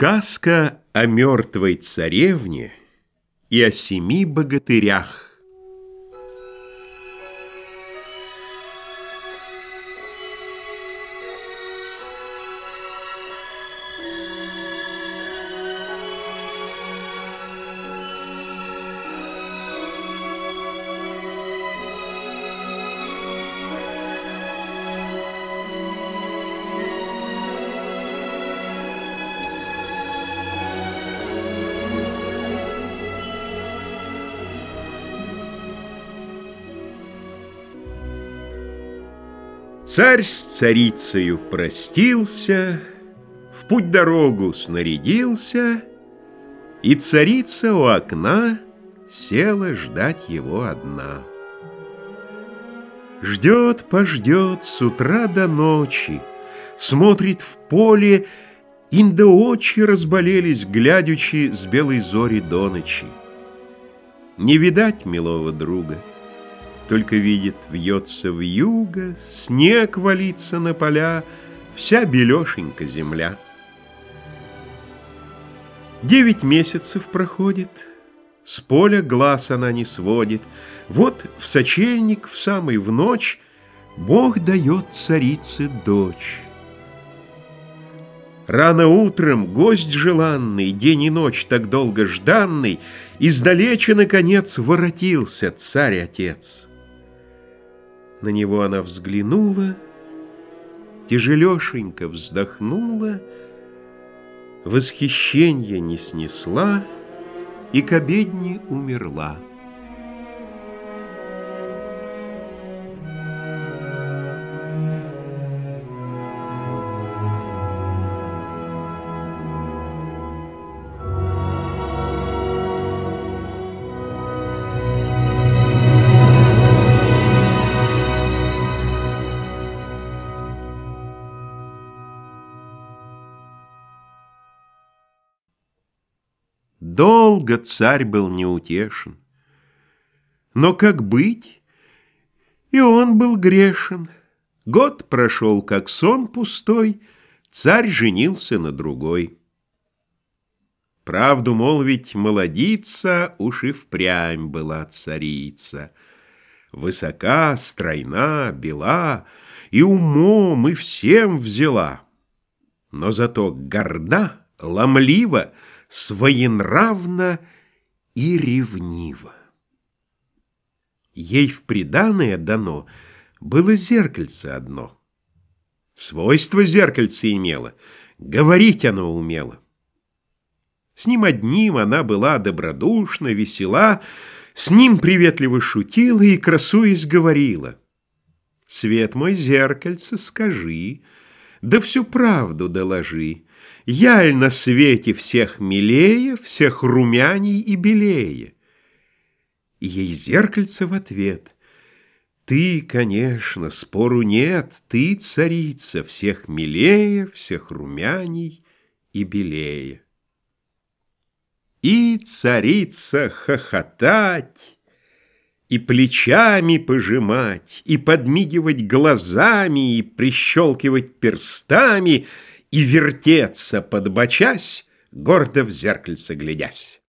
Сказка о мертвой царевне и о семи богатырях. Царь с царицею простился, В путь дорогу снарядился, И царица у окна Села ждать его одна. Ждет, пождет с утра до ночи, Смотрит в поле, Инда очи разболелись, глядячи С белой зори до ночи. Не видать милого друга — только видит, вьется в юго, Снег валится на поля, Вся белешенька земля. Девять месяцев проходит, С поля глаз она не сводит. Вот в сочельник, в самый в ночь, Бог дает царице дочь. Рано утром гость желанный, День и ночь так долго жданный, Издалече, наконец, воротился царь-отец. На него она взглянула, тяжелешенько вздохнула, Восхищение не снесла и к обедне умерла. Долго царь был неутешен. Но как быть? И он был грешен. Год прошел, как сон пустой, Царь женился на другой. Правду молвить, молодица Уж и впрямь была царица. Высока, стройна, бела, И умом, и всем взяла. Но зато горда, ломлива, своенравно и ревниво. Ей в приданое дано было зеркальце одно. Свойство зеркальце имело, говорить оно умело. С ним одним она была добродушна, весела, с ним приветливо шутила и, красуясь, говорила. «Свет мой зеркальце, скажи, да всю правду доложи, Яль на свете всех милее, всех румяней и белее. Ей зеркальце в ответ. Ты, конечно, спору нет, ты царица, всех милее, всех румяней и белее. И царица хохотать, и плечами пожимать, и подмигивать глазами, и прищелкивать перстами — и вертеться, подбочась, гордо в зеркальце глядясь.